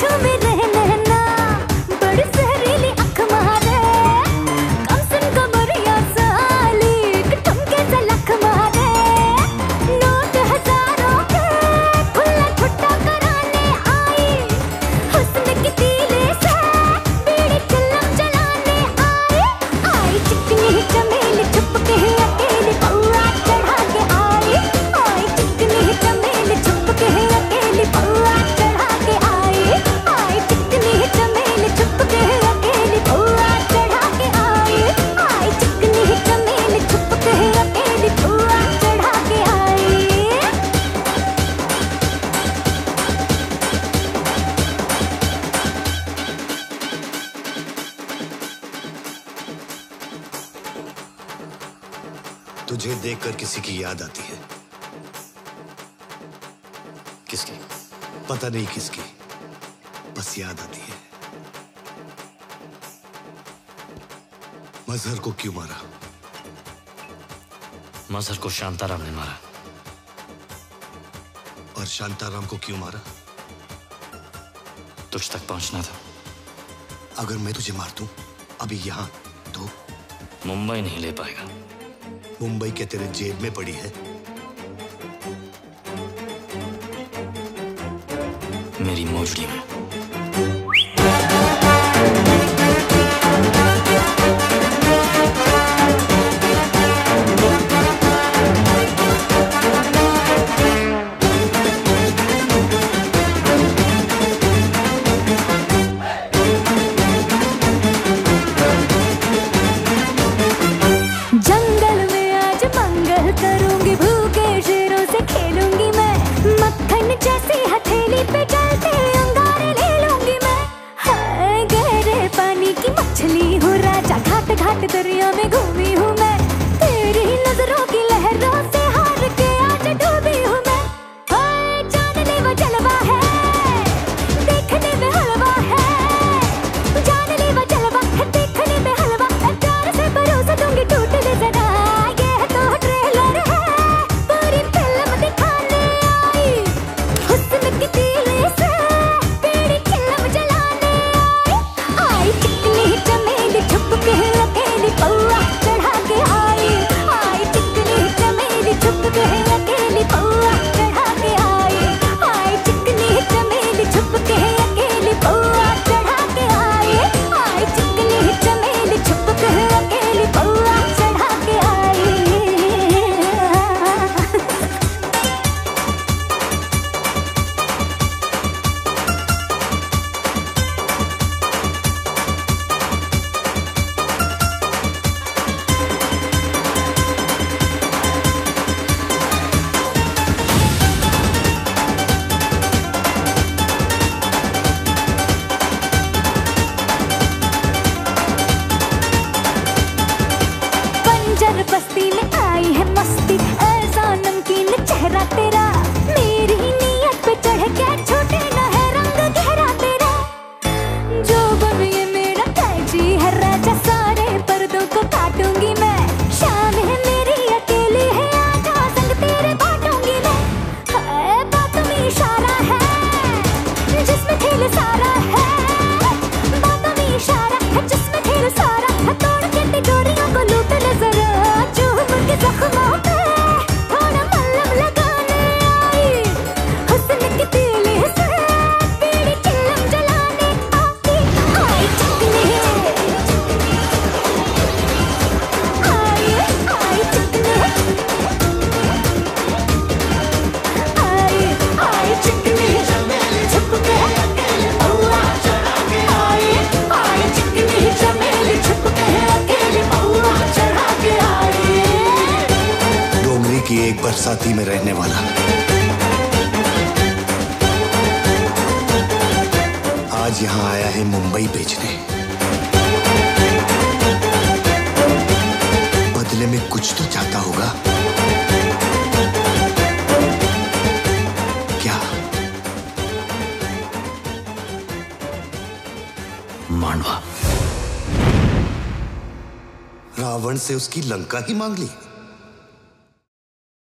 to me. तुझे देखकर किसी की याद आती है। किसकी? पता नहीं किसकी। बस याद आती है। मजहर को क्यों मारा? मजहर को शांताराम ने मारा। और शांताराम को क्यों मारा? तुझ तक पहुँचना था। अगर मैं तुझे मार दूँ अभी यहाँ तो? मुंबई नहीं ले पाएगा। मुंबई के तेरे जेब में पड़ी है। मेरी मोजड़ी में करूँगी भूखे शेरों से खेलूँगी मैं। मक्खन जैसी हथेली पे चलते अंगारे ले लूँगी मैं। हाय, गहरे पानी की मछली हूँ, राजा घाट घाट दरिया में घूमी हूँ मैं। बरसाती में रहने वाला। आज यहाँ आया है मुंबई बेचने। बदले में कुछ तो चाहता होगा। क्या? मांडवा। रावण से उसकी लंका ही मांग ली।